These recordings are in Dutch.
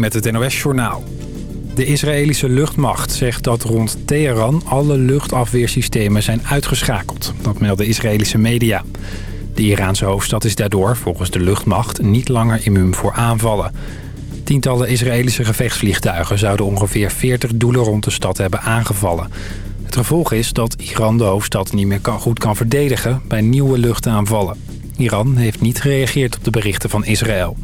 Met het NOS-journaal. De Israëlische luchtmacht zegt dat rond Teheran alle luchtafweersystemen zijn uitgeschakeld. Dat melden Israëlische media. De Iraanse hoofdstad is daardoor, volgens de luchtmacht, niet langer immuun voor aanvallen. Tientallen Israëlische gevechtsvliegtuigen zouden ongeveer 40 doelen rond de stad hebben aangevallen. Het gevolg is dat Iran de hoofdstad niet meer goed kan verdedigen bij nieuwe luchtaanvallen. Iran heeft niet gereageerd op de berichten van Israël.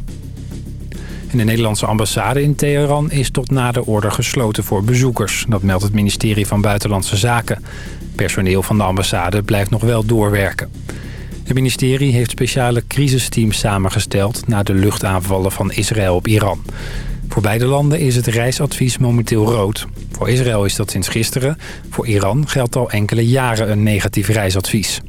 De Nederlandse ambassade in Teheran is tot na de order gesloten voor bezoekers. Dat meldt het ministerie van Buitenlandse Zaken. Personeel van de ambassade blijft nog wel doorwerken. Het ministerie heeft speciale crisisteams samengesteld... na de luchtaanvallen van Israël op Iran. Voor beide landen is het reisadvies momenteel rood. Voor Israël is dat sinds gisteren. Voor Iran geldt al enkele jaren een negatief reisadvies.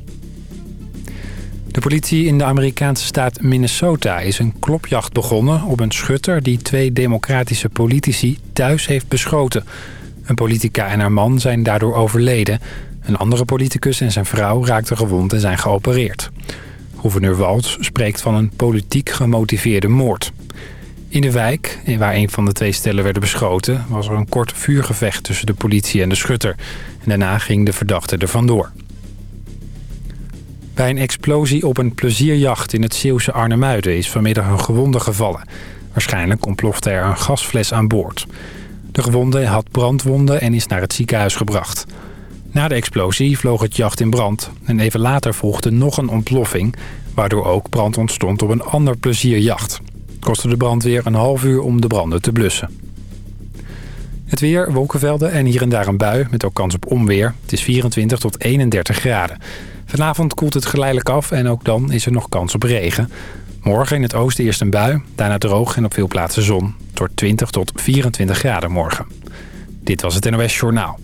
De politie in de Amerikaanse staat Minnesota is een klopjacht begonnen op een schutter die twee democratische politici thuis heeft beschoten. Een politica en haar man zijn daardoor overleden. Een andere politicus en zijn vrouw raakten gewond en zijn geopereerd. Gouverneur Walz spreekt van een politiek gemotiveerde moord. In de wijk, waar een van de twee stellen werden beschoten... was er een kort vuurgevecht tussen de politie en de schutter. En daarna ging de verdachte er vandoor. Bij een explosie op een plezierjacht in het Zeeuwse Arnhemuiden... is vanmiddag een gewonde gevallen. Waarschijnlijk ontplofte er een gasfles aan boord. De gewonde had brandwonden en is naar het ziekenhuis gebracht. Na de explosie vloog het jacht in brand. En even later volgde nog een ontploffing... waardoor ook brand ontstond op een ander plezierjacht. Het kostte de brandweer een half uur om de branden te blussen. Het weer, wolkenvelden en hier en daar een bui met ook kans op onweer. Het is 24 tot 31 graden. Vanavond koelt het geleidelijk af en ook dan is er nog kans op regen. Morgen in het oosten eerst een bui, daarna droog en op veel plaatsen zon. Tot 20 tot 24 graden morgen. Dit was het NOS Journaal.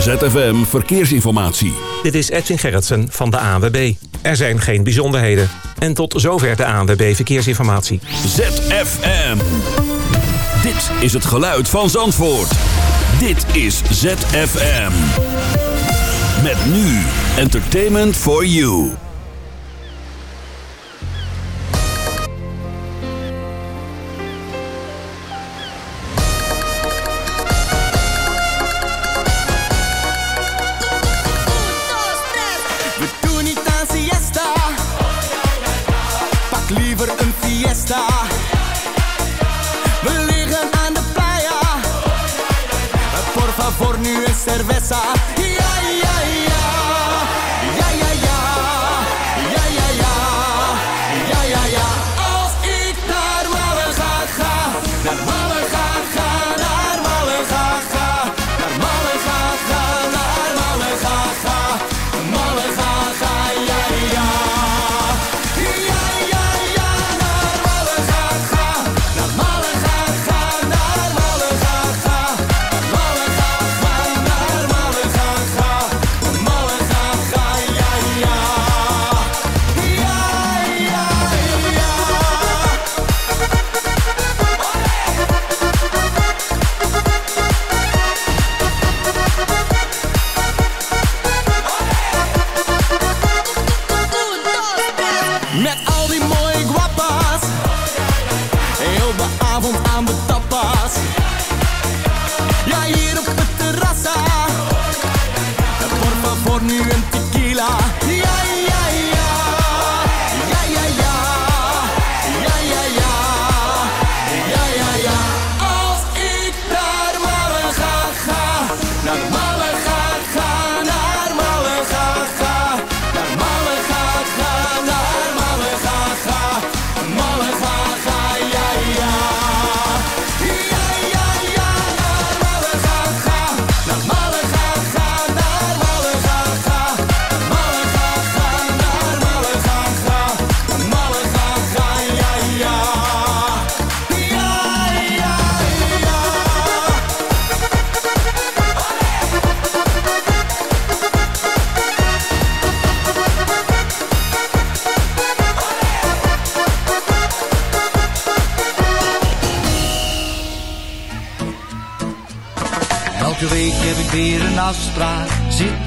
ZFM Verkeersinformatie. Dit is Edwin Gerritsen van de ANWB. Er zijn geen bijzonderheden. En tot zover de ANWB Verkeersinformatie. ZFM. Dit is het geluid van Zandvoort. Dit is ZFM. Met nu Entertainment for You. We Heel de avond aan de tapas.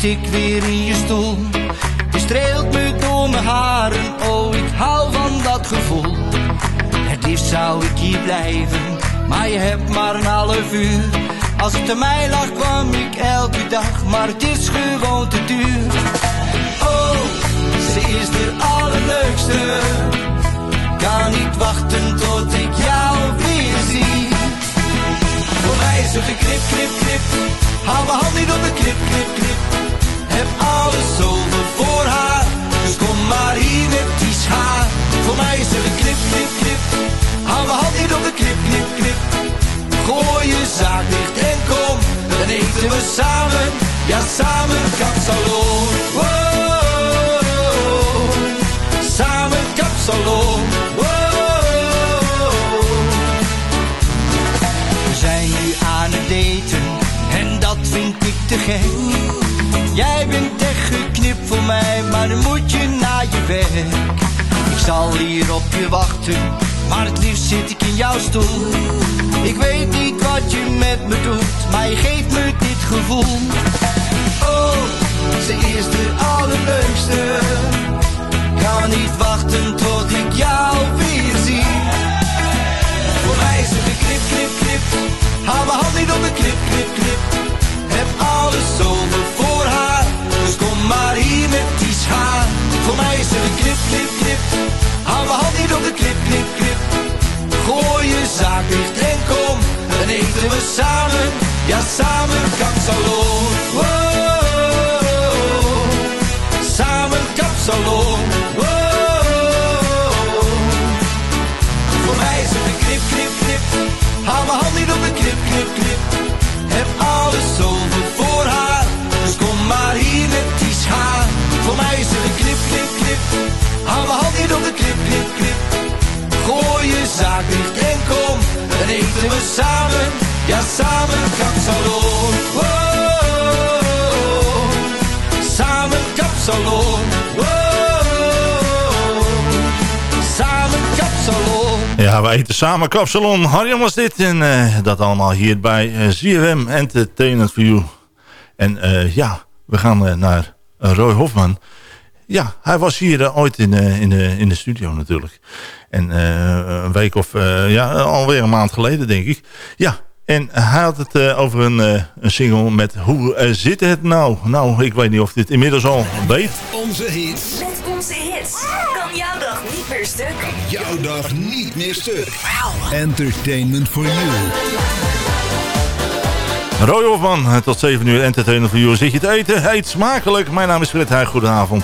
Ik weer in je stoel. Je streelt me door mijn haren, oh ik hou van dat gevoel. Het liefst zou ik hier blijven, maar je hebt maar een half uur. Als het aan mij lag kwam ik elke dag, maar het is gewoon te duur. Oh, ze is de allerleukste. Kan niet wachten tot ik jou weer zie. Voor mij is het een knip, knip, knip. Hou mijn hand niet op de knip, knip, knip. Heb alles over voor haar. Dus kom maar hier met die schaar. Voor mij is het een knip, knip, knip. Hou mijn hand niet op de knip, knip, knip. Gooi je zaak dicht en kom. Dan eten we samen. Ja, samen kapsalon. Wow. Samen kapsalon. Wow. We zijn nu aan het daten. En dat vind ik te gek. Jij bent echt geknipt voor mij, maar dan moet je naar je werk. Ik zal hier op je wachten, maar het liefst zit ik in jouw stoel. Ik weet niet wat je met me doet, maar je geeft me dit gevoel. Oh, ze is de allerleukste. Kan niet wachten tot ik jou weer zie. Voor mij is het een knip, knip, knip. Hou mijn hand niet op de knip, knip, knip. Alles over voor haar. Dus kom maar hier met die schaar. Voor mij is het een knip, knip, knip. Hou mijn hand niet op de knip, knip, knip. Gooi je zaak dicht en kom. Dan eten we samen. Ja, samen kapsalon. Wow. Samen kapsalon. Hou mijn hand niet op de knip, knip, knip. Gooi je zaak dicht en kom. Dan eten we samen. Ja, samen kapsalon. Wow. Samen kapsalon. Wow. Samen kapsalon. Ja, we eten samen kapsalon. Harjan was dit. En eh, dat allemaal hier bij ZFM Entertainment for You. En uh, ja, we gaan naar Roy Hofman. Ja, hij was hier ooit in, in, de, in de studio natuurlijk. En een week of, ja, alweer een maand geleden denk ik. Ja, en hij had het uh, over een, uh, een single met Hoe uh, zit het nou? Nou, ik weet niet of dit inmiddels al weet. Onze hits. Met onze hits. Kan jouw dag niet meer stuk. Kan jouw dag niet meer stuk. Wow. Entertainment for you. Roy Hofman, tot 7 uur Entertainment for you. Zit je te eten? Eet smakelijk. Mijn naam is Fred Heij. Goedenavond.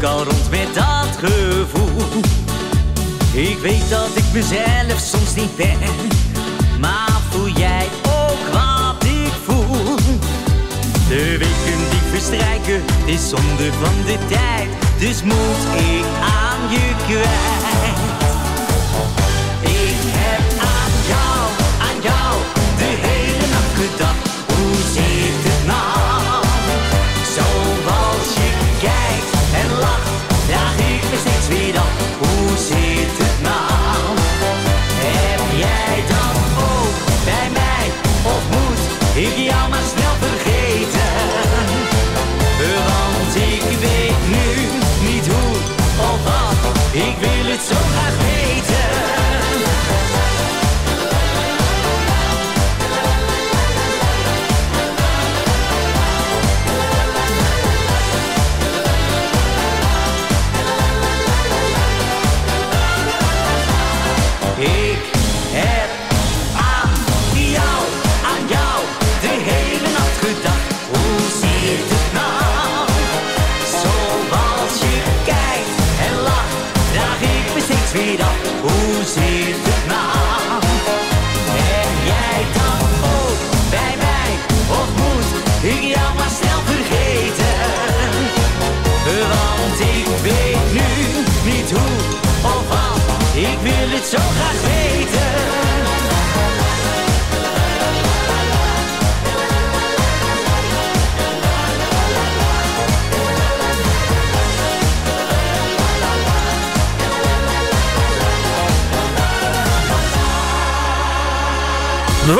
Ik al rond met dat gevoel. Ik weet dat ik mezelf soms niet ben, maar voel jij ook wat ik voel? De weken die verstrijken, is zonde van de tijd, dus moet ik aan je kwijt. Ik heb aan jou, aan jou, de hele nacht gedacht,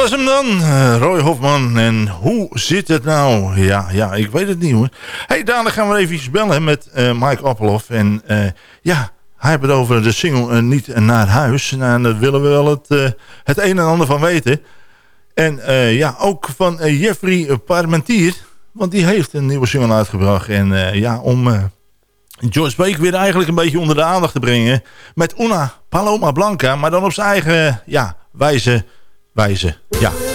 was hem dan. Uh, Roy Hofman. En hoe zit het nou? Ja, ja, ik weet het niet hoor. hey, dadelijk gaan we even bellen met uh, Mike Appelhoff. En uh, ja, hij heeft het over de single Niet naar huis. Nou, en daar willen we wel het, het een en ander van weten. En ja, ook van Jeffrey Parmentier. Want die heeft een nieuwe single uitgebracht. En ja, om George Baker weer eigenlijk een beetje onder de aandacht te brengen. Met Una Paloma Blanca. Maar dan op zijn eigen ja, wijze wijze. Ja.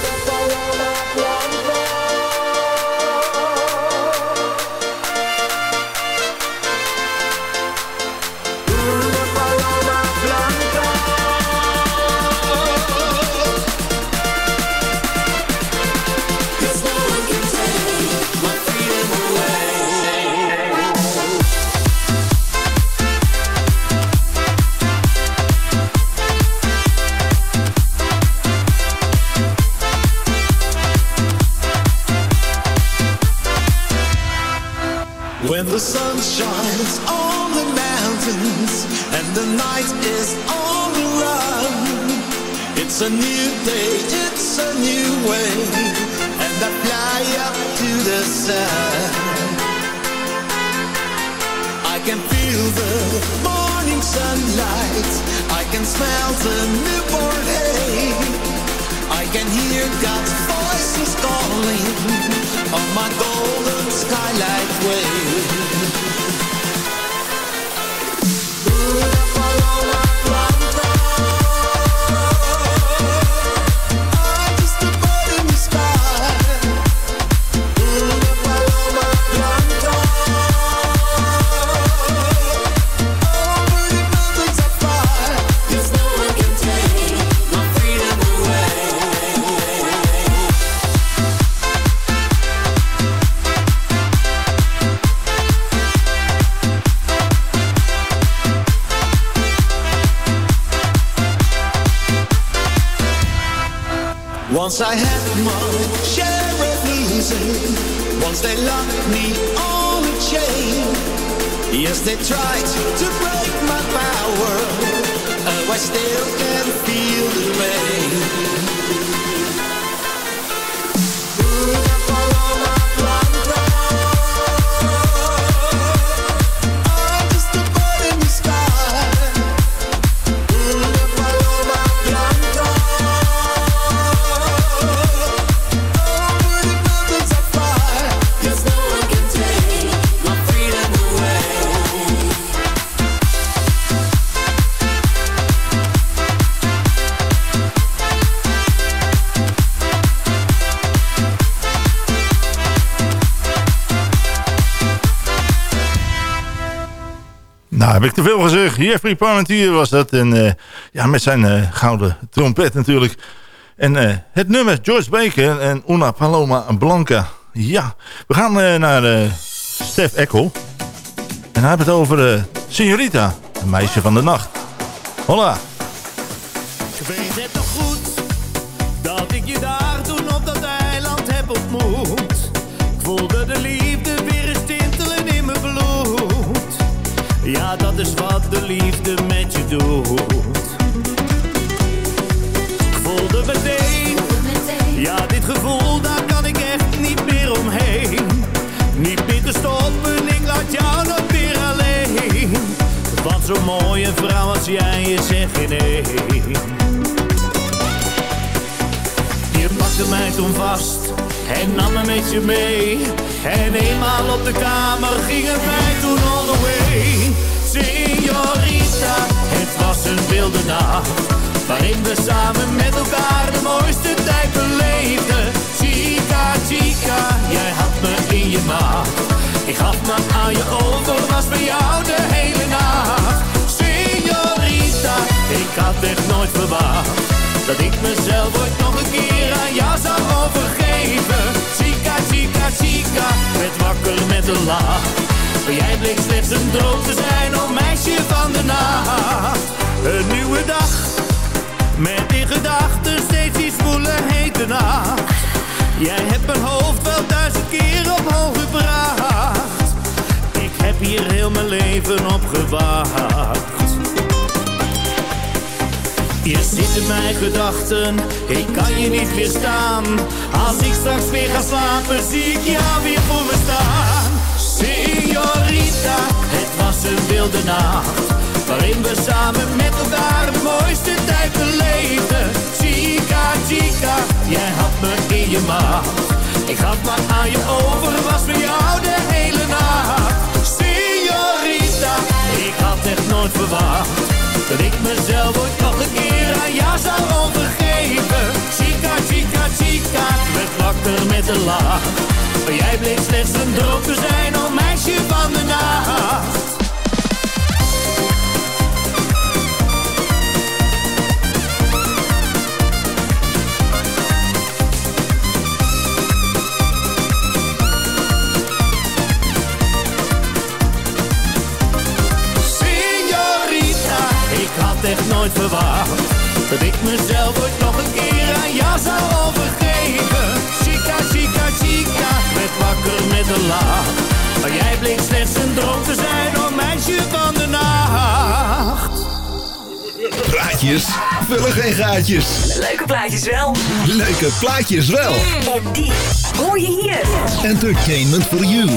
mountain Once I had my share of easy. Once they locked me on a chain. Yes, they tried to break my power. Oh, I still can feel the rain. Ik te veel gezegd. Jeffrey Parmentier was dat. En uh, ja, met zijn uh, gouden trompet natuurlijk. En uh, het nummer George Baker en Una Paloma Blanca. Ja, we gaan naar Stef Eckel. En hij heeft het over Signorita, een meisje van de nacht. Hola. Dat is wat de liefde met je doet. Voelde meteen, ja, dit gevoel, daar kan ik echt niet meer omheen. Niet meer te stoppen, ik laat jou nog weer alleen. Wat zo'n mooie vrouw als jij zegt in één. Je pakte mij toen vast en nam me met je mee. En eenmaal op de kamer gingen wij toen all the way. Signorita, het was een wilde nacht. Waarin we samen met elkaar de mooiste tijd beleefden. Chica, chica, jij had me in je maag. Ik gaf me aan je over, was bij jou de hele nacht. Signorita, ik had echt nooit verwacht. Dat ik mezelf ooit nog een keer aan jou zou overgeven. Chica, chica, chica, werd wakker met een lach. Jij bleek slechts een droom te zijn, oh meisje van de nacht. Een nieuwe dag, met in gedachten steeds iets voelen hete nacht. Jij hebt mijn hoofd wel duizend keer op hoog gebracht. Ik heb hier heel mijn leven op gewacht. Je zit in mijn gedachten, ik kan je niet weerstaan. Als ik straks weer ga slapen, zie ik jou weer voor me staan. Signorita, het was een wilde nacht. Waarin we samen met elkaar de mooiste tijd beleefden. Chica, chica, jij had me in je maag. Ik gaf maar aan je over, was voor jou de hele nacht. Signorita, ik had echt nooit verwacht. Dat ik mezelf ooit nog een keer aan jou zou overgeven. Chica, chica, chica, werd wakker met een lach. Maar jij bleek slechts een droom te zijn, oh meisje van de nacht. Echt nooit verwacht Dat ik mezelf ooit nog een keer aan jou zou overgeven Chica, chica, chica, werd wakker met een lach Maar jij bleek slechts een droom te zijn, oh meisje van de nacht Praatjes vullen geen gaatjes. Leuke plaatjes wel. Leuke plaatjes wel. En die hoor je hier. Entertainment for you.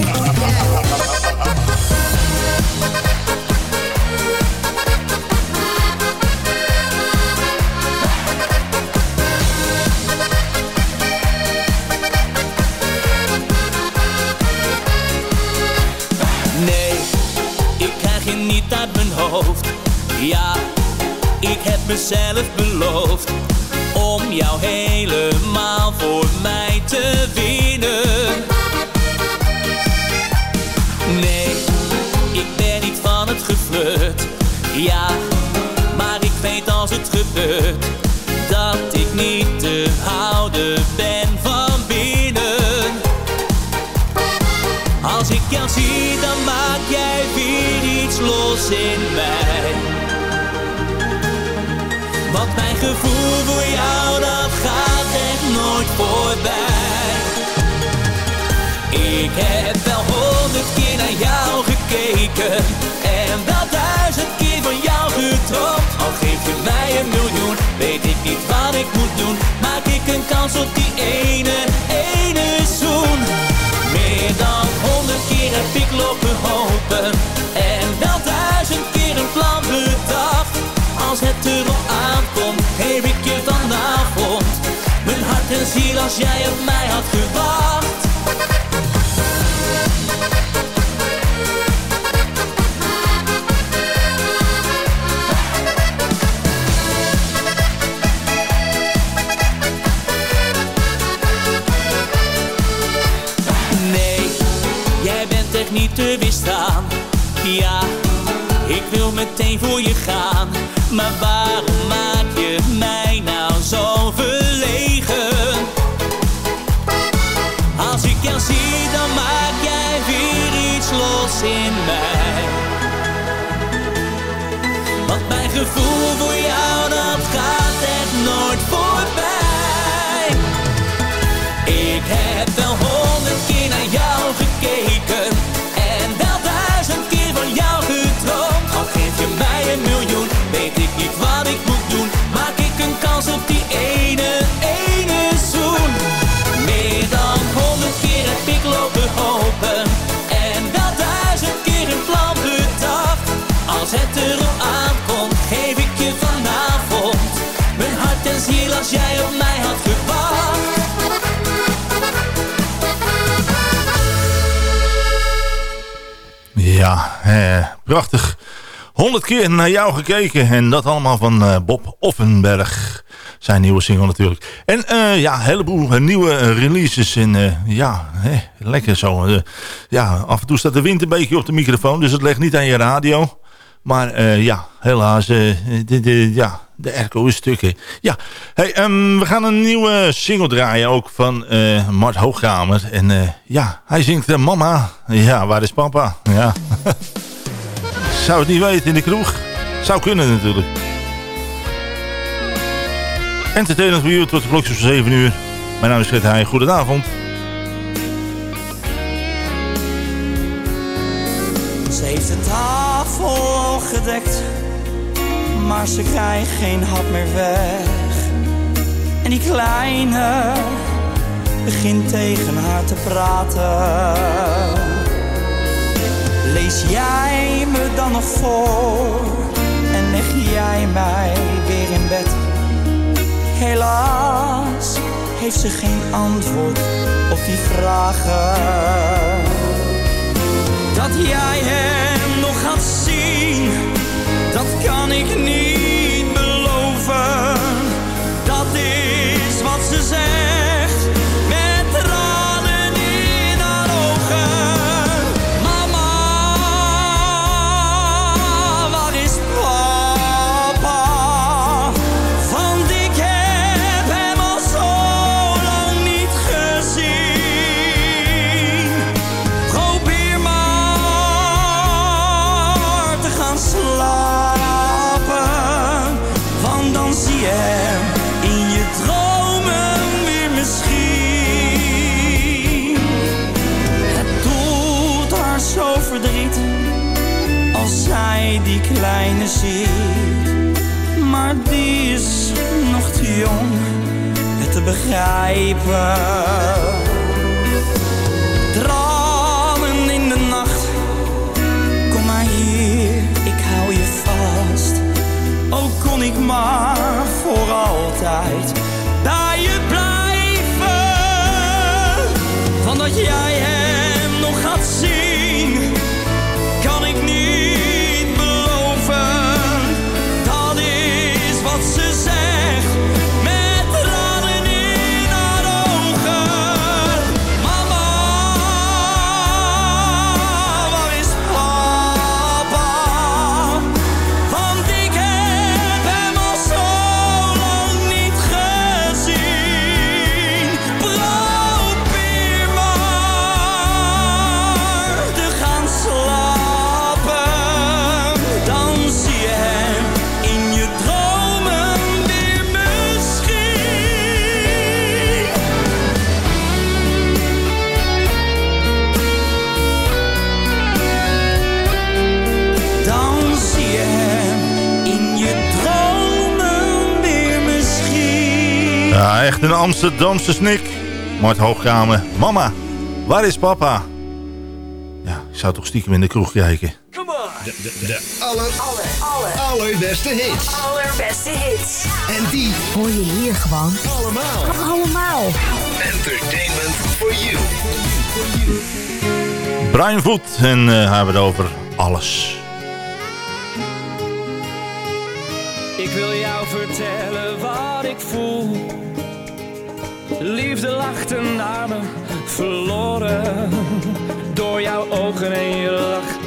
Mezelf beloofd om jou helemaal voor mij te winnen. Nee, ik ben niet van het geflirt. Ja, maar ik weet als het gebeurt dat ik niet te houden ben van binnen. Als ik jou zie, dan maak jij weer iets los in Ik heb wel honderd keer naar jou gekeken En wel duizend keer van jou gedroomd. Al geef je mij een miljoen, weet ik niet wat ik moet doen. Maak ik een kans op die ene als jij op mij had gewacht Nee, jij bent echt niet te weerstaan. Ja, ik wil meteen voor je gaan. Maar waarom los in mij. Want mijn gevoel voor jou, dat gaat echt nooit voorbij. Ik heb wel Ja, eh, prachtig. 100 keer naar jou gekeken. En dat allemaal van eh, Bob Offenberg. Zijn nieuwe single natuurlijk. En eh, ja, een heleboel eh, nieuwe releases. En ja, lekker zo. Ja, af en toe staat de wind een beetje op de microfoon. Dus het ligt niet aan je radio. Maar ja, helaas. ja, de is stukken. Ja, hey, ehm, we gaan een nieuwe single draaien. Ook van eh, Mart Hoogkamer. En eh, ja, hij zingt Mama. Ja, waar is papa? Ja. Zou het niet weten in de kroeg? Zou kunnen natuurlijk. Entertainment voor u tot de klokjes van 7 uur. Mijn naam is Fred Heij. Goedenavond. Ze heeft de tafel gedekt, maar ze krijgt geen hap meer weg. En die kleine begint tegen haar te praten. Lees jij me dan nog voor en leg jij mij weer in bed? Helaas heeft ze geen antwoord op die vragen. Dat jij zien, dat kan ik niet die kleine ziet. Maar die is nog te jong het te begrijpen. Tranen in de nacht, kom maar hier, ik hou je vast. Ook kon ik maar voor altijd bij je blijven. Van dat jij hem Amsterdamse snik. Mart Hoogkamer. Mama, waar is papa? Ja, ik zou toch stiekem in de kroeg kijken. De, de, de aller, aller, allerbeste hits. Allerbeste hits. En die Hoor je hier gewoon. allemaal. Allemaal. Entertainment for you. Brian Voet en uh, hij hebben het over alles. Ik wil jou vertellen wat ik voel. Liefde lacht en armen verloren. Door jouw ogen en je lach.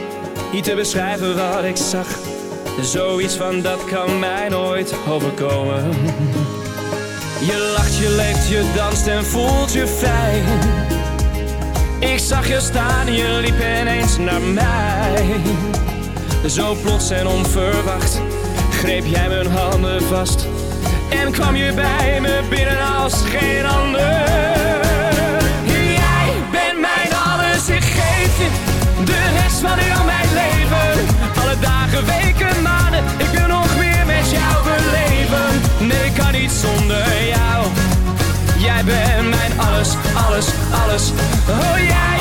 Niet te beschrijven wat ik zag. Zoiets van dat kan mij nooit overkomen. Je lacht, je leeft, je danst en voelt je vrij. Ik zag je staan je liep ineens naar mij. Zo plots en onverwacht greep jij mijn handen vast. Kwam je bij me binnen als geen ander. Jij bent mijn alles, ik geef je de rest van heel mijn leven. Alle dagen, weken, maanden, ik wil nog meer met jou beleven. Nee, ik kan niet zonder jou. Jij bent mijn alles, alles, alles. Oh, jij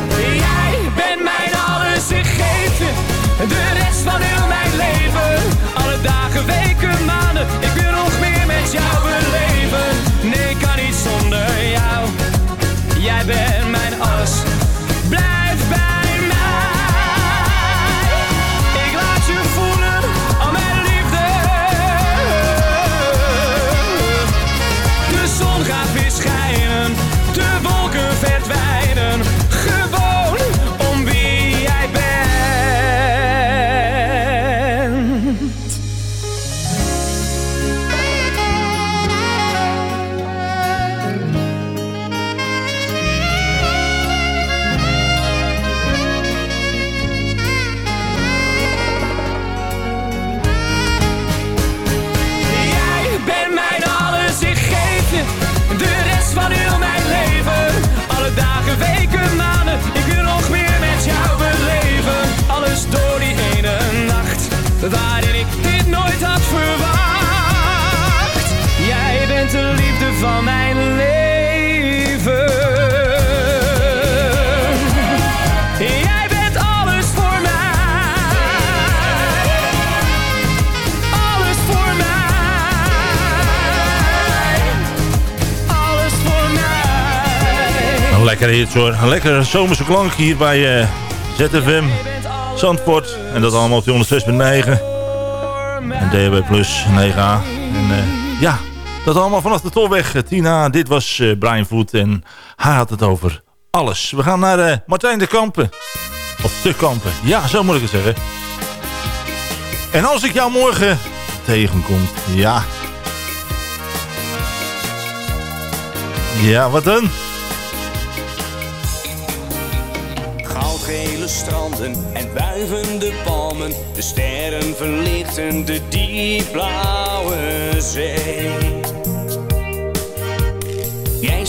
De rest van heel mijn leven. Alle dagen, weken, maanden, ik wil nog meer met jou beleven. Nee, ik kan niet zonder jou. Jij bent mijn alles, van mijn leven. Jij bent alles voor mij. Alles voor mij. Alles voor mij. Een lekkere hits hoor. Een lekkere zomerse klank hier bij eh, ZFM Zandvoort. En dat allemaal op die 106.9. En DHB Plus 9A. En eh, ja, dat allemaal vanaf de Tolweg. Tina, dit was eh, Brian Voet en hij had het over alles. We gaan naar eh, Martijn de Kampen. Of de Kampen. Ja, zo moet ik het zeggen. En als ik jou morgen tegenkom, ja. Ja, wat dan? Goudgele stranden en wuivende palmen. De sterren verlichten de diepblauwe zee.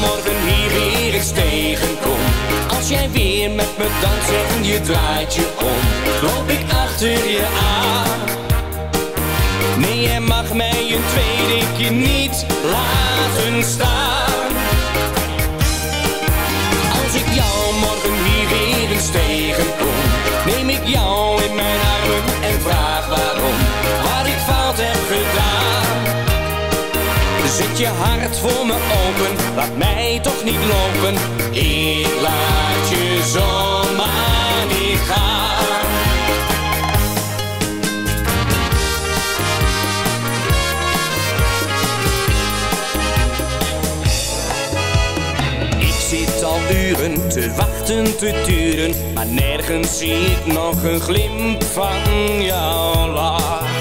Morgen hier weer eens tegenkom. Als jij weer met me danst en je draait je om. Loop ik achter je aan. Nee, jij mag mij een tweede keer niet laten staan. Als ik jou morgen hier weer eens tegenkom, neem ik jou in Zet je hart voor me open, laat mij toch niet lopen. Ik laat je zomaar niet gaan. Ik zit al uren te wachten, te turen, maar nergens zie ik nog een glimp van jouw lach.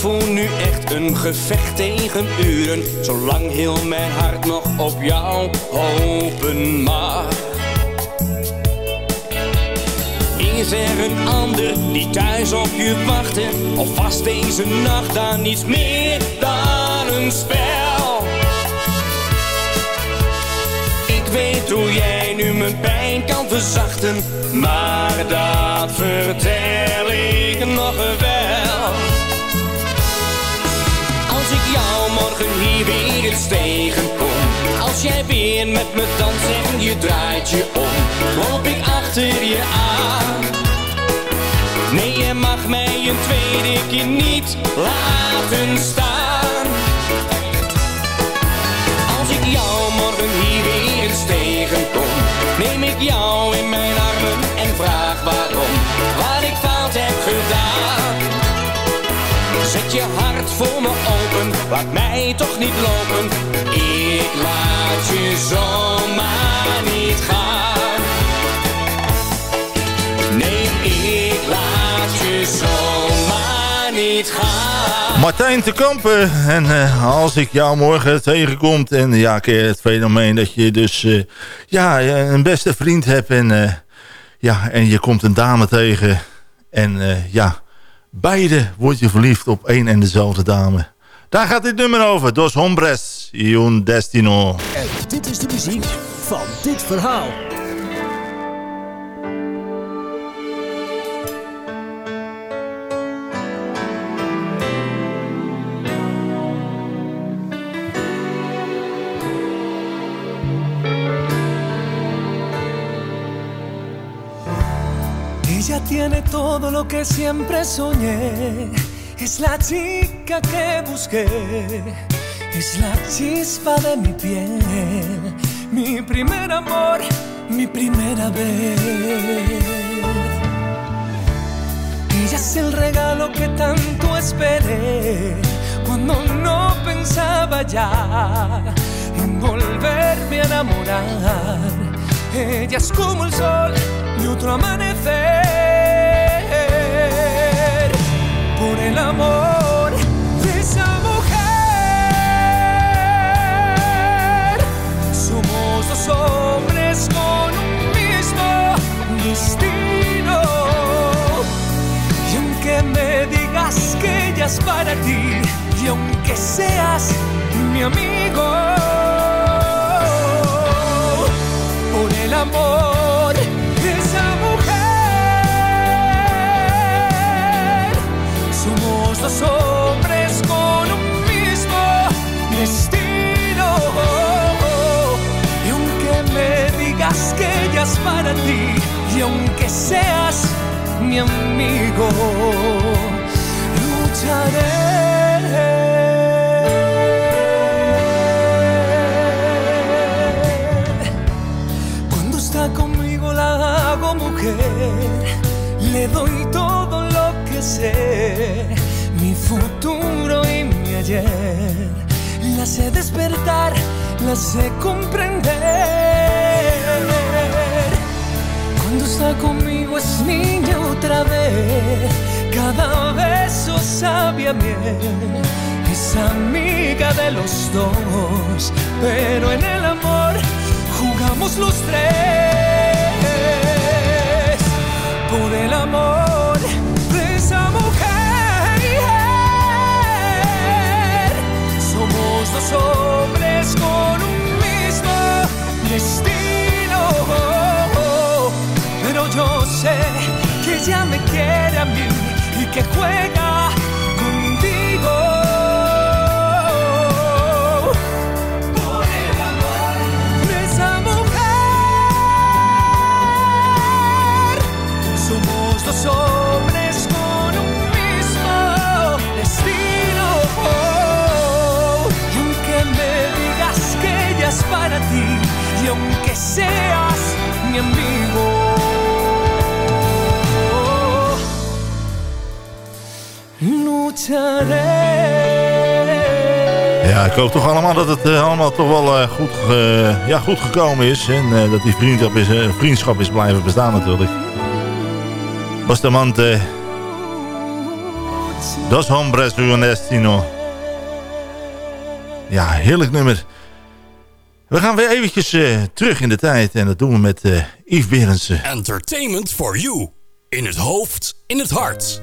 Voel nu echt een gevecht tegen uren, zolang heel mijn hart nog op jou hopen mag. Is er een ander die thuis op je wachtte? Of was deze nacht dan niets meer dan een spel? Ik weet hoe jij nu mijn pijn kan verzachten, maar dat vertel ik nog wel. Als jij weer met me danst en je draait je om, loop ik achter je aan. Nee, je mag mij een tweede keer niet laten staan. Als ik jou morgen hier weer tegenkom, neem ik jou in mijn armen en vraag waarom, wat ik fout heb gedaan. Zet je hart laat mij toch niet lopen. Ik laat je zomaar niet gaan. Nee, ik laat je zomaar niet gaan. Martijn te Kampen. En eh, als ik jou morgen tegenkomt. En ja, het fenomeen dat je dus eh, ja, een beste vriend hebt. En, eh, ja, en je komt een dame tegen. En eh, ja, beide word je verliefd op één en dezelfde dame. Daar gaat dit nummer over. Dos Hombres y un Destino. En dit is de muziek van dit verhaal. Ella tiene todo lo que siempre soñé. Es la chica que busqué. Es la chispa de mi piel. Mi primer amor, mi primera vez. Ella es el regalo que tanto esperé. Cuando no pensaba ya en volverme a enamorar. Ella es como el sol de otro amanecer. el amor de esa mujer. Somos dos hombres con un mismo destino. Y aunque me digas que ella es para ti, y aunque seas mi amigo, por el amor de esa mujer. Para ti, y aunque seas mi amigo, lucharé. Cuando está conmigo la hago mujer, le doy todo lo que sé, mi futuro y mi ayer. La sé despertar, la sé comprender. Está conmigo es niña otra vez. Cada beso sabe a miel. Es amiga de los dos. Pero en el amor jugamos los tres. Por el amor de esa mujer. Somos dos hombres con un mismo destino. Yo sé que ella me quiere a mí y que juega contigo. Por el amor de esa mujer, somos dos hombres con un mismo destino. Y aunque me digas que ella es para ti, y aunque seas mi amigo. Ja, ik hoop toch allemaal dat het eh, allemaal toch wel eh, goed, ja, goed gekomen is. En eh, dat die vriendschap is, vriendschap is blijven bestaan natuurlijk. Bastamante. Dos hombres y un destino. Ja, heerlijk nummer. We gaan weer eventjes terug in de tijd. En dat doen we met Yves Berendsen. Entertainment for you. In het hoofd, in het hart.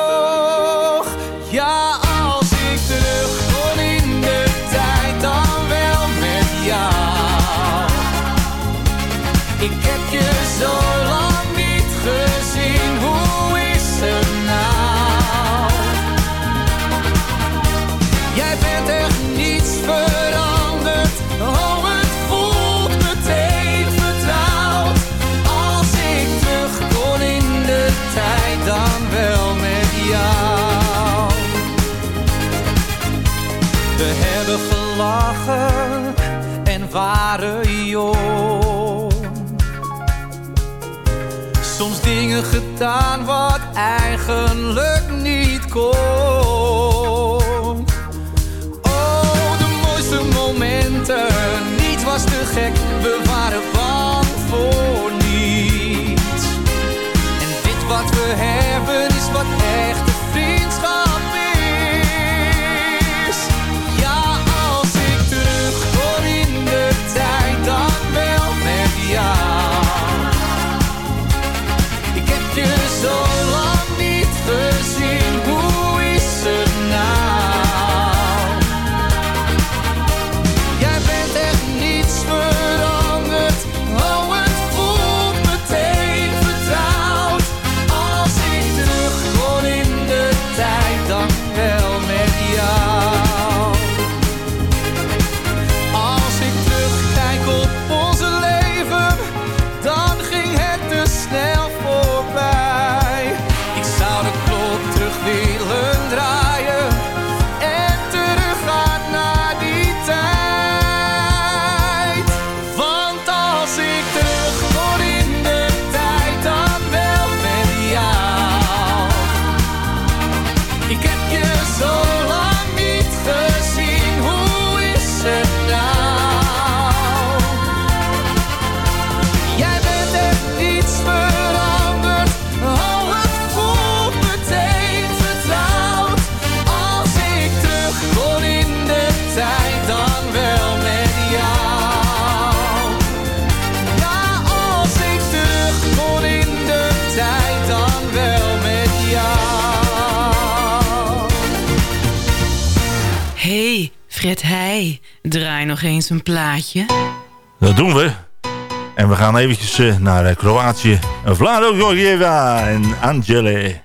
Gedaan wat eigenlijk niet kon. Oh, de mooiste momenten, niets was te gek, we waren bang voor niets. En dit wat we hebben is wat echte vriendschap Met Hij. Draai nog eens een plaatje. Dat doen we. En we gaan eventjes eh, naar eh, Kroatië. Vlado Gorjeva en Angele.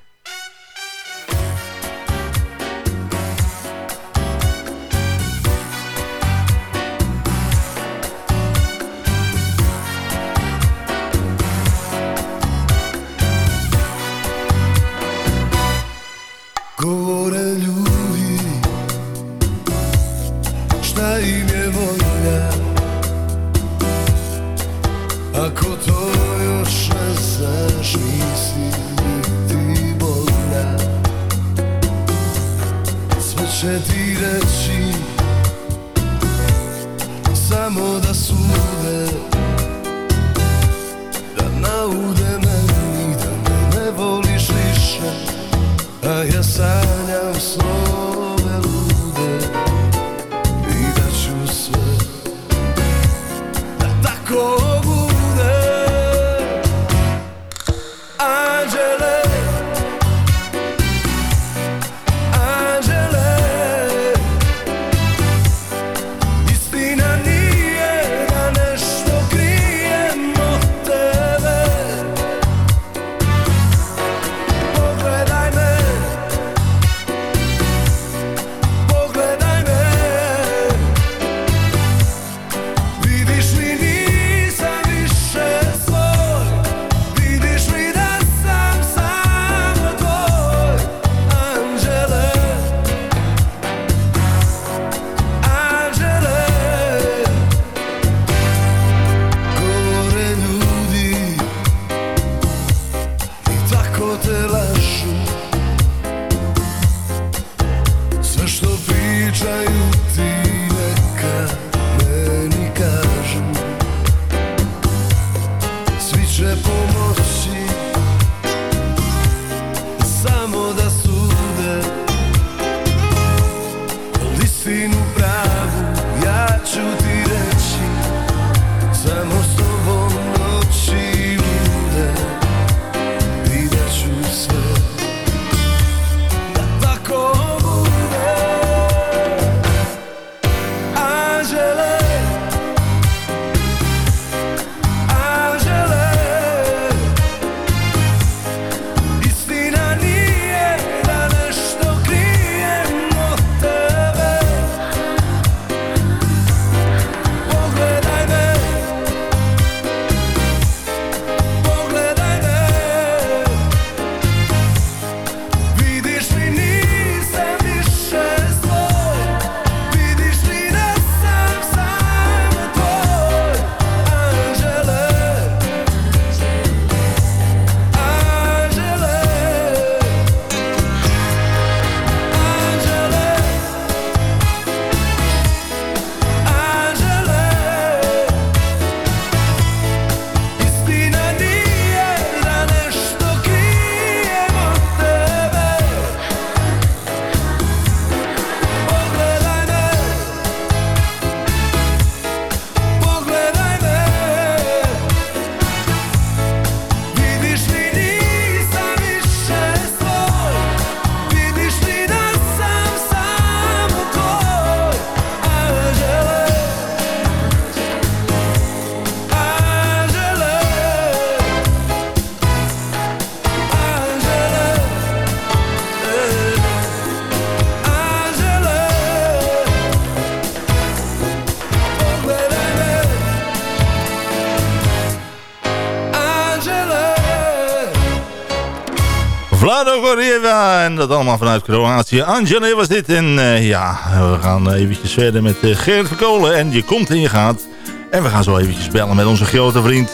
Vlado Gorieva. En dat allemaal vanuit Kroatië. Angela was dit. En eh, ja, we gaan eventjes verder met uh, Gerrit Verkolen. En je komt en je gaat. En we gaan zo eventjes bellen met onze grote vriend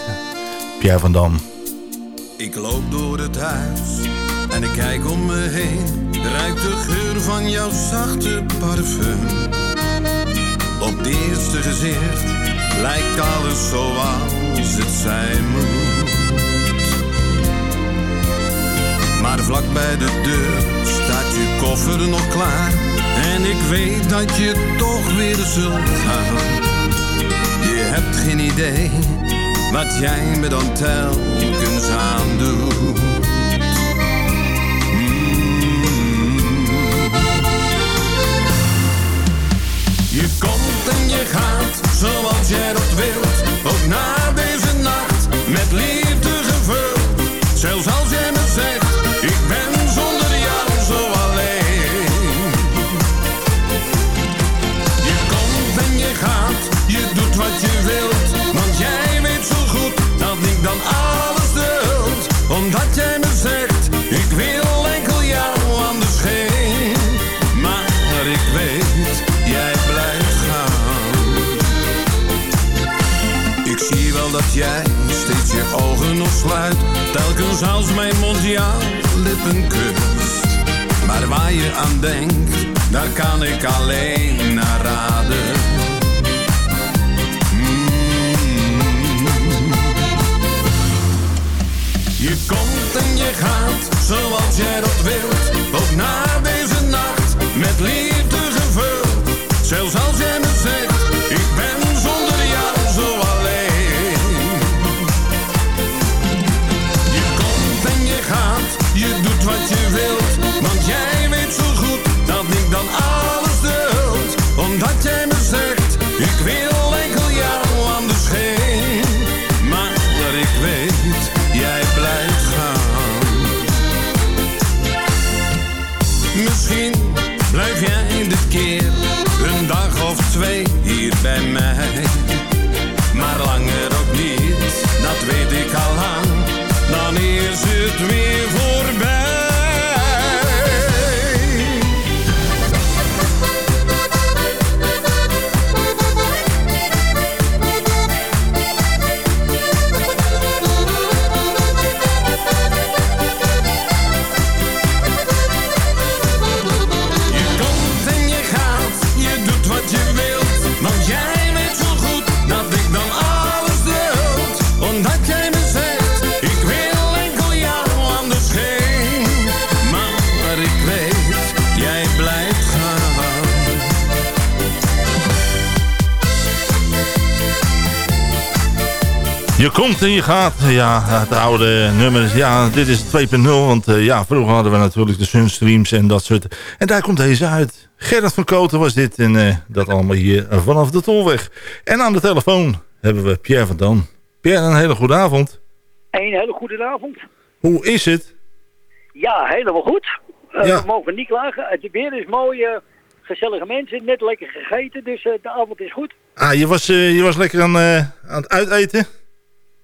Pierre van Dam. Ik loop door het huis en ik kijk om me heen. Ruik de geur van jouw zachte parfum. Op het eerste gezicht lijkt alles zoals het zijn moet. Maar vlak bij de deur staat je koffer nog klaar. En ik weet dat je toch weer zult gaan. Je hebt geen idee wat jij me dan telkens aandoet. Hmm. Je komt en je gaat, zoals jij dat wilt. Ook na deze nacht, met liefde gevuld. Zelfs als jij me zegt jij steeds je ogen nog sluit. Telkens als mijn mond jouw lippen kust. Maar waar je aan denkt, daar kan ik alleen naar raden. Mm. Je komt en je gaat zoals jij dat wilt. Je komt en je gaat. Ja, het oude nummer. Ja, dit is 2.0. Want eh, ja, vroeger hadden we natuurlijk de Sunstreams en dat soort. En daar komt deze uit. Gerrit van Koten was dit. En eh, dat allemaal hier vanaf de Tolweg. En aan de telefoon hebben we Pierre van Dam. Pierre, een hele goede avond. Een hele goede avond. Hoe is het? Ja, helemaal goed. Eh, Ja. We mogen niet klagen. Het weer is mooi. gezellige mensen. Net lekker gegeten. Dus de avond is goed. Ah, je was, je was lekker aan, aan het uiteten?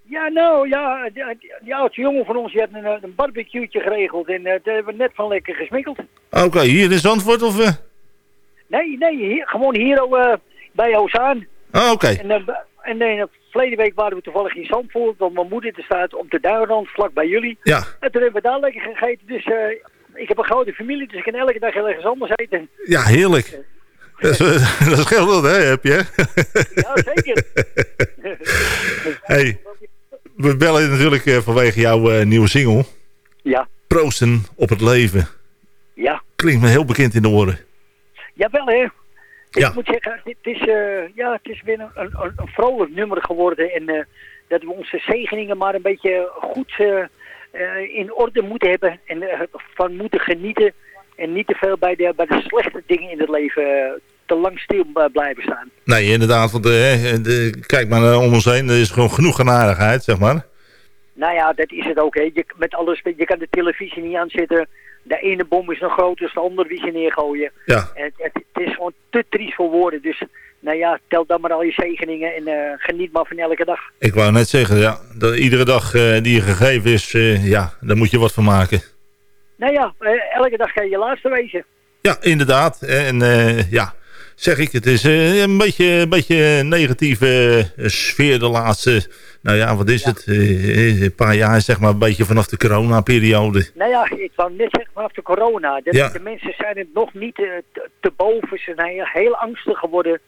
Ja, nou ja. Die, die oudste jongen van ons die had een, eh, een barbecue'tje geregeld. En eh daar hebben we net van lekker gesmikkeld. Oké, hier in Zandvoort of... eh? Nee, nee. Hier, gewoon hier eh, bij Ozaan. Oh, oké. En, en eh, verleden week waren we toevallig in Zandvoort. Want mijn moeder staat op de duinrand vlak bij jullie. Ja. En toen hebben we daar lekker gegeten. Dus ik heb een grote familie. Dus ik kan elke dag ergens anders eten. Ja, heerlijk. Dat is, dat is geld, hè, heb je? Ja, zeker. hey, we bellen natuurlijk eh, vanwege jouw eh, nieuwe single. Ja. Proosten op het leven. Ja. Klinkt me heel bekend in de oren. Jawel, hè. Ja. Ik moet zeggen, dit is, eh, ja, het is weer een, een, een vrolijk nummer geworden. En dat we onze zegeningen maar een beetje goed in orde moeten hebben. En van moeten genieten. En niet te veel bij de, bij de slechte dingen in het leven te lang stil blijven staan. Nee, inderdaad. Want, eh, de, kijk maar eh, om ons heen. Er is gewoon genoeg genadigheid, zeg maar. Nou ja, dat is het ook. Hè. Je, met alles, je kan de televisie niet aanzetten. De ene bom is nog groter dan de andere wie ze neergooien. Ja. En het, het is gewoon te triest voor woorden. Dus nou ja, tel dan maar al je zegeningen en eh, geniet maar van elke dag. Ik wou net zeggen, ja. Dat iedere dag die je gegeven is, ja, daar moet je wat van maken. Nou ja, elke dag ga je je laatste wezen. Ja, inderdaad. En ja, zeg ik, het is eh, een beetje een beetje negatieve eh, sfeer de laatste, nou ja, wat is het? Eh, een paar jaar, zeg maar, een beetje vanaf de corona-periode. Nou ja, ik wou net zeggen vanaf de corona. De, Ja. de mensen zijn het nog niet te, te boven. Ze zijn heel angstig geworden.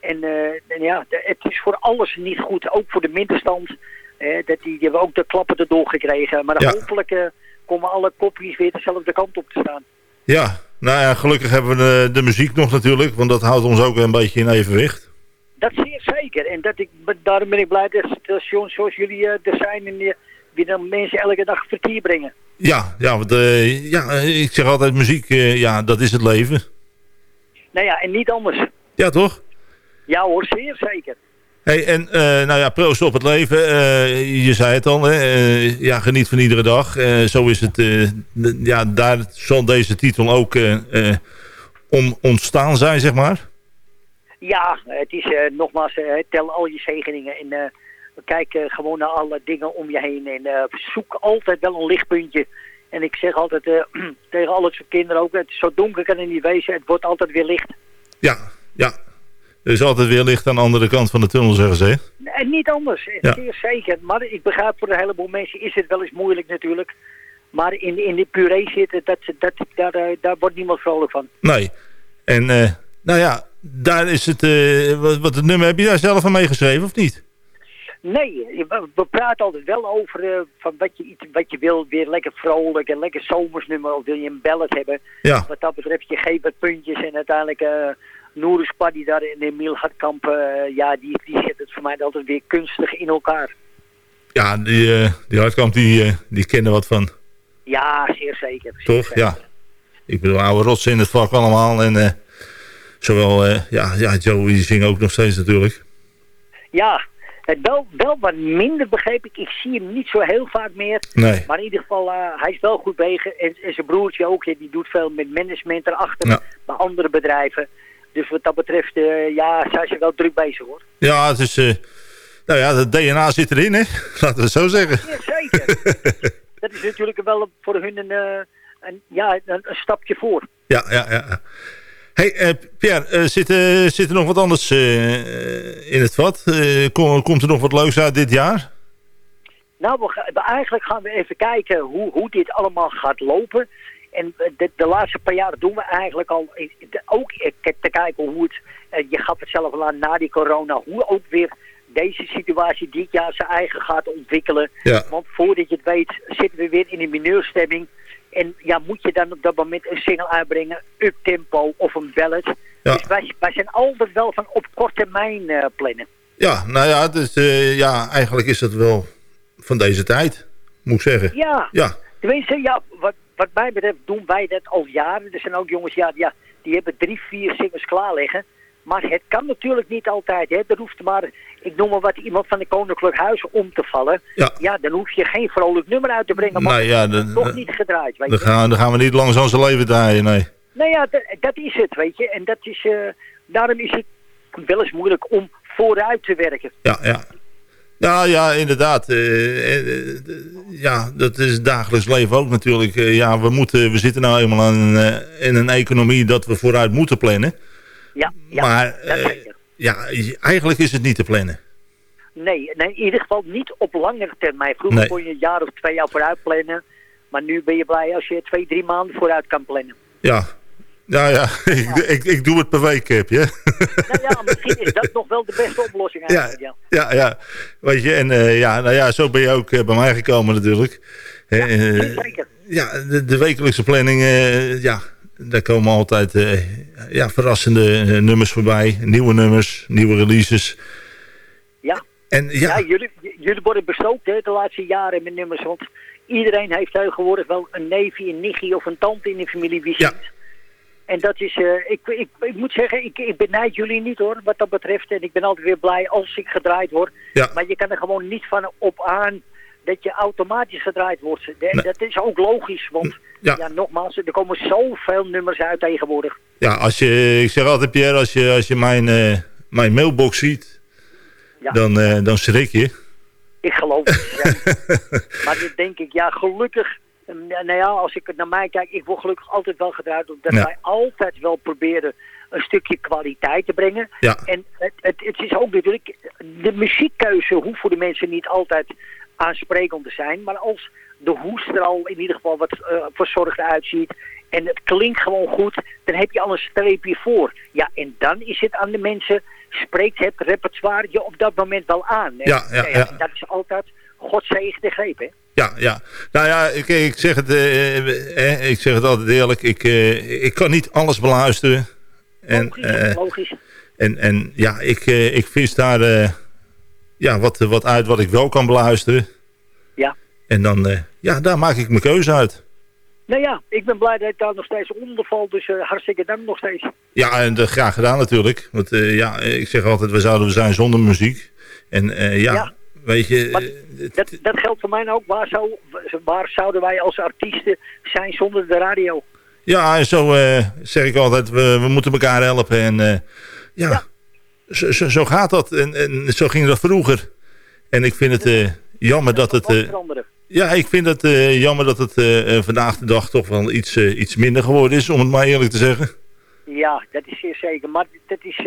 En, en ja, het is voor alles niet goed. Ook voor de middenstand. Dat die, die hebben ook de klappen erdoor gekregen. Maar Ja. hopelijk komen alle kopjes weer dezelfde kant op te staan. Ja, nou ja, gelukkig hebben we de, de muziek nog natuurlijk, want dat houdt ons ook een beetje in evenwicht. Dat zeer zeker. En dat ik, daarom ben ik blij dat stations zoals jullie eh, er zijn en die, die dan mensen elke dag vertier brengen. Ja, ja, want, eh, ja ik zeg altijd muziek, eh, ja, dat is het leven. Nou ja, en niet anders. Ja, toch? Ja hoor, zeer zeker. Hey, en eh, nou ja, proost op het leven. Eh, je zei het al, hè? eh, ja, geniet van iedere dag. Zo is het, ja, daar zal deze titel ook om ontstaan zijn, zeg maar. Ja, het is nogmaals, tel al je zegeningen en kijk gewoon naar alle dingen om je heen. En zoek altijd wel een lichtpuntje. En ik zeg altijd tegen alle kinderen ook, het is zo donker kan het niet wezen, het wordt altijd weer licht. Ja, ja. Er is altijd weer licht aan de andere kant van de tunnel, zeggen ze. En niet anders, Ja. zeker. Maar ik begrijp voor een heleboel mensen is het wel eens moeilijk natuurlijk. Maar in, in de puree zitten, dat, dat, daar, eh, daar wordt niemand vrolijk van. Nee. En eh, nou ja, daar is het, eh, wat, wat het nummer, heb je daar zelf aan meegeschreven of niet? Nee, we, praten altijd wel over van wat je, iets, wat je wil. Weer lekker vrolijk, een lekker zomersnummer. Of wil je een ballad hebben. Ja. Wat dat betreft, je geeft wat puntjes. En uiteindelijk uh, Paddy daar in Emiel Hartkamp. eh, ja, die, die zet het voor mij altijd weer kunstig in elkaar. Ja, die, eh die Hartkamp, die, eh, die kennen wat van, Ja, zeer zeker. zeer toch? zeker. Ja. Ik bedoel, oude rotsen in het vak allemaal. En zowel, ja, ja, Joey die zingt ook nog steeds natuurlijk. Ja, het wel, wel wat minder begreep ik. Ik zie hem niet zo heel vaak meer. Nee. Maar in ieder geval, hij is wel goed bezig. En, en zijn broertje ook. Die doet veel met management erachter. Ja. Bij andere bedrijven. Dus wat dat betreft, eh, ja, zijn ze wel druk bezig hoor. Ja, het is, eh, nou ja, het DNA zit erin, hè? Laten we het zo zeggen. Ja, zeker. dat is natuurlijk wel voor hun een, eh, een, ja, een, een stapje voor. Ja, ja, ja. hey, Pierre, zit, zit er nog wat anders in het vat? Kom- komt er nog wat leuks uit dit jaar? Nou, we- eigenlijk gaan we even kijken hoe, hoe dit allemaal gaat lopen. En de, de laatste paar jaar doen we eigenlijk al eh, ook eh, te kijken hoe het, eh, je gaf het zelf al aan na die corona, hoe ook weer deze situatie dit jaar zijn eigen gaat ontwikkelen. Ja. Want voordat je het weet zitten we weer in een mineurstemming. En ja, moet je dan op dat moment een single uitbrengen, up tempo of een ballad. Ja. Dus wij, wij zijn altijd wel van op korte termijn plannen. Ja, nou ja, dus, ja, eigenlijk is dat wel van deze tijd, moet ik zeggen. Ja. Ja, Tenminste, ja, wat, wat mij betreft doen wij dat al jaren. Er zijn ook jongens, ja, ja, die hebben drie, vier singles klaar liggen. Maar het kan natuurlijk niet altijd. Hè. Er hoeft maar, ik noem maar wat, iemand van de Koninklijk Huis om te vallen. Ja. dan hoef je geen vrolijk nummer uit te brengen. Maar Nou ja, toch niet gedraaid, weet dan je. gaan, dan gaan we niet langs onze leven draaien, nee. Nou ja, dat, dat is het, weet je. En dat is, eh, daarom is het wel eens moeilijk om vooruit te werken. Ja, ja. Nou ja, inderdaad. eh, eh, eh, ja, dat is het dagelijks leven ook natuurlijk. Ja, we, moeten, we zitten nou eenmaal in, eh, in een economie dat we vooruit moeten plannen. Ja, ja maar ja, eigenlijk is het niet te plannen. Nee, nee, in ieder geval niet op langere termijn. Vroeger Nee. kon je een jaar of twee jaar vooruit plannen. Maar nu ben je blij als je twee, drie maanden vooruit kan plannen. Ja, nou ja, ik, ik, ik doe het per week, heb je. nou ja, misschien is dat nog wel de beste oplossing eigenlijk. Ja. Ja, ja. Weet je, en eh, ja, nou ja, zo ben je ook eh, bij mij gekomen natuurlijk. Hè, eh, ja, de, de wekelijkse planning, ja, daar komen altijd ja, verrassende nummers voorbij. Nieuwe nummers, nieuwe releases. Ja. En ja, jullie, jullie worden bestookt hè, de laatste jaren met nummers. Want iedereen heeft tegenwoordig wel een neefje, een nichtje of een tante in de familie wie zingt. En dat is, eh, ik, ik, ik moet zeggen, ik, ik benijd jullie niet hoor, wat dat betreft. En ik ben altijd weer blij als ik gedraaid word. Ja. Maar je kan er gewoon niet van op aan dat je automatisch gedraaid wordt. Dat is ook logisch, want Ja. ja. nogmaals, er komen zoveel nummers uit tegenwoordig. ja als je, ik zeg altijd Pierre, als je, als je mijn, eh, mijn mailbox ziet, Ja. dan, eh, dan schrik je. Ik geloof het. ja. maar dan denk ik, ja, gelukkig. Eh, Nou ja, als ik het naar mij kijk, ik word gelukkig altijd wel gedraaid. Omdat Ja. wij altijd wel proberen een stukje kwaliteit te brengen. Ja. En het, het, het is ook natuurlijk, de muziekkeuze hoeft voor de mensen niet altijd aansprekend te zijn. Maar als de hoest er al in ieder geval wat eh, verzorgd uitziet en het klinkt gewoon goed, dan heb je al een streepje voor. Ja, en dan is het aan de mensen, spreekt het repertoire je op dat moment wel aan. hè? Ja, ja, ja. Dat is altijd God zegen de greep, hè? Ja, ja. Nou ja, ik, ik, zeg, het, eh, eh, ik zeg het altijd eerlijk. Ik, eh, ik kan niet alles beluisteren. En, Logisch, eh, logisch. en, en ja, ik, eh, ik vis daar eh, ja, wat, wat uit wat ik wel kan beluisteren. Ja. En dan, eh, ja, daar maak ik mijn keuze uit. Nou ja, ik ben blij dat ik daar nog steeds onder val, dus eh, hartstikke dank nog steeds. Ja, en graag gedaan natuurlijk. Want eh, ja, ik zeg altijd, we zouden we zijn zonder muziek. En eh, ja, Ja. Weet je... Maar eh, dat, dat geldt voor mij ook. Waar, zou, waar zouden wij als artiesten zijn zonder de radio? Ja, en zo eh, zeg ik altijd, we, we moeten elkaar helpen. En eh, ja, Zo, zo, zo gaat dat. En, en zo ging dat vroeger. En ik vind het jammer dat het... ja, ik vind het jammer dat het vandaag de dag toch wel iets, iets minder geworden is, om het maar eerlijk te zeggen. Ja, dat is zeer zeker. Maar dat is,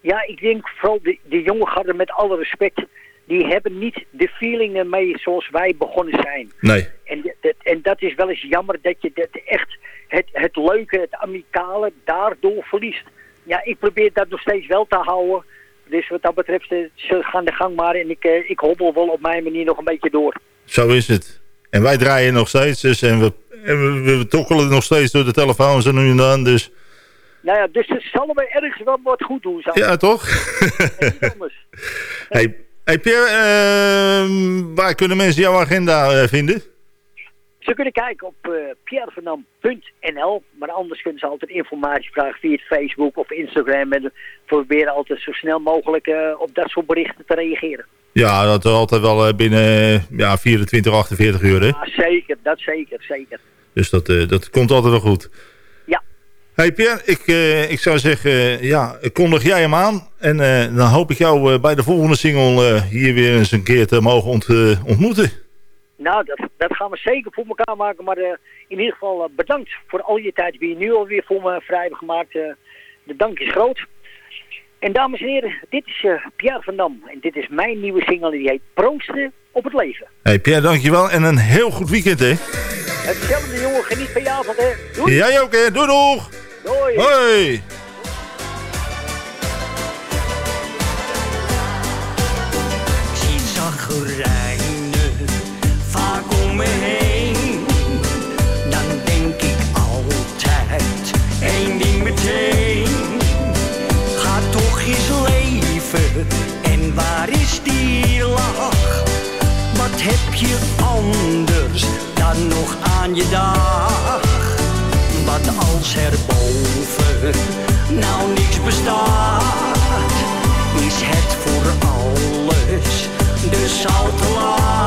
ja, ik denk vooral de, de jonge garde met alle respect, die hebben niet de feelingen mee zoals wij begonnen zijn. Nee. En, dat- en dat is wel eens jammer dat je dat echt het, het leuke, het amicale daardoor verliest. Ja, ik probeer dat nog steeds wel te houden. Dus wat dat betreft, eh, ze gaan de gang maar en ik, eh, ik hobbel wel op mijn manier nog een beetje door. Zo is het. En wij draaien nog steeds dus. En we, en we, we tokkelen nog steeds door de telefoon zo nu en dan. Dus Nou ja, dus het zal we ergens wel wat goed doen. Zo. ja, toch? Hey, hey Pierre, ehm, waar kunnen mensen jouw agenda eh, vinden? Ze kunnen kijken op eh pierrevernam.nl, maar anders kunnen ze altijd informatie vragen via het Facebook of Instagram. En we proberen altijd zo snel mogelijk eh, op dat soort berichten te reageren. Ja, dat is altijd wel binnen ja, 24, 48 uur. Hè? Ja, zeker, dat zeker, zeker. Dus dat, dat komt altijd wel goed. Hey Pierre, ik, eh, ik zou zeggen, eh, ja, kondig jij hem aan. En eh, dan hoop ik jou bij de volgende single hier weer eens een keer te mogen ont, ontmoeten. Nou, dat, dat gaan we zeker voor elkaar maken. Maar in ieder geval bedankt voor al je tijd die je nu alweer voor me vrij hebt gemaakt. De dank is groot. En dames en heren, dit is Pierre van Dam. En dit is mijn nieuwe single die heet Proosten op het leven. Hey Pierre, dankjewel en een heel goed weekend hè. Hetzelfde jongen, geniet van je avond hè. Doei. Jij ook hè, doei doeg. Doei. Hoi. Ik zie zaggerijnen vaak om me heen. Dan denk ik altijd één ding meteen. Ga toch eens leven en waar is die lach? Wat heb je anders dan nog aan je dag? Als er boven nou niks bestaat, is het voor alles dus al te laat.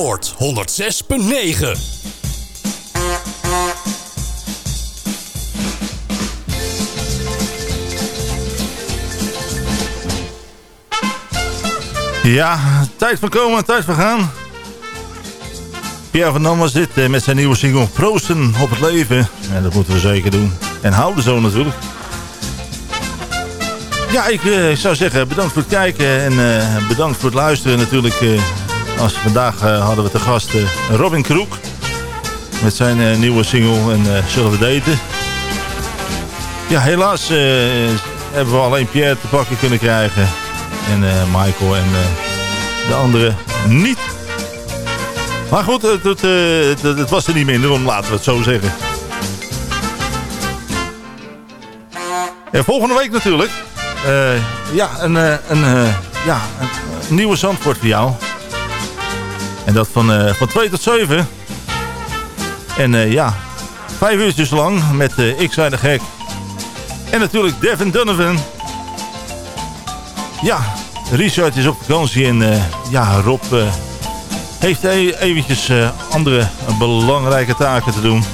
Zandvoort 106.9. Ja, tijd van komen, tijd van gaan. Pierre van Dam was dit eh, met zijn nieuwe single Proosten op het leven. En dat moeten we zeker doen. En houden zo natuurlijk. Ja, ik eh, zou zeggen bedankt voor het kijken en eh, bedankt voor het luisteren. Natuurlijk, als vandaag eh, hadden we te gast eh, Robin Kroek. Met zijn eh, nieuwe single en Zullen we daten. Ja, helaas hebben we alleen Pierre te pakken kunnen krijgen. En Michael en de anderen niet. Maar goed, het, het, het, was er niet minder om, laten we het zo zeggen. En volgende week natuurlijk. ja, een, een, ja, een nieuwe Zandvoort voor jou. En dat van, eh, van 2 tot 7. En eh, ja, vijf uurtjes lang met eh, Ik Zijn de Gek. En natuurlijk Devin Donovan. Ja, Richard is op vakantie en eh, ja, Rob eh, heeft e eventjes eh, andere belangrijke taken te doen.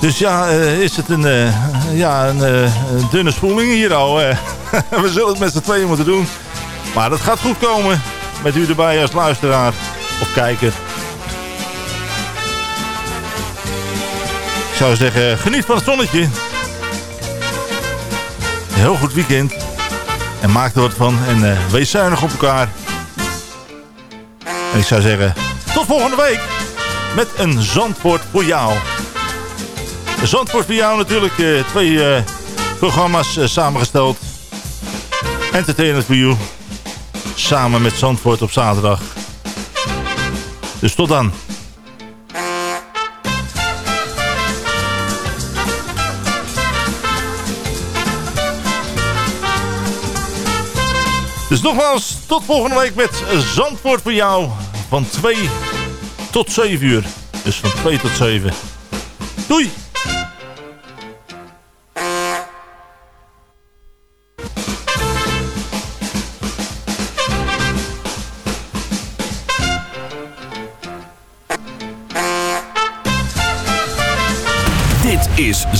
Dus ja, eh, is het een, eh, ja, een, eh, dunne spoeling hier al. eh. We zullen het met z'n tweeën moeten doen. Maar dat gaat goed komen. Met u erbij als luisteraar of kijker. Ik zou zeggen, geniet van het zonnetje. Een heel goed weekend. En maak er wat van. En eh, wees zuinig op elkaar. En ik zou zeggen, tot volgende week. Met een Zandvoort voor jou. Zandvoort voor jou natuurlijk. eh, twee eh, programma's samengesteld. Entertainment for you. Samen met Zandvoort op zaterdag. Dus tot dan. Dus nogmaals, tot volgende week met Zandvoort voor jou. Van 2 tot 7 uur. Dus van 2 tot 7. Doei!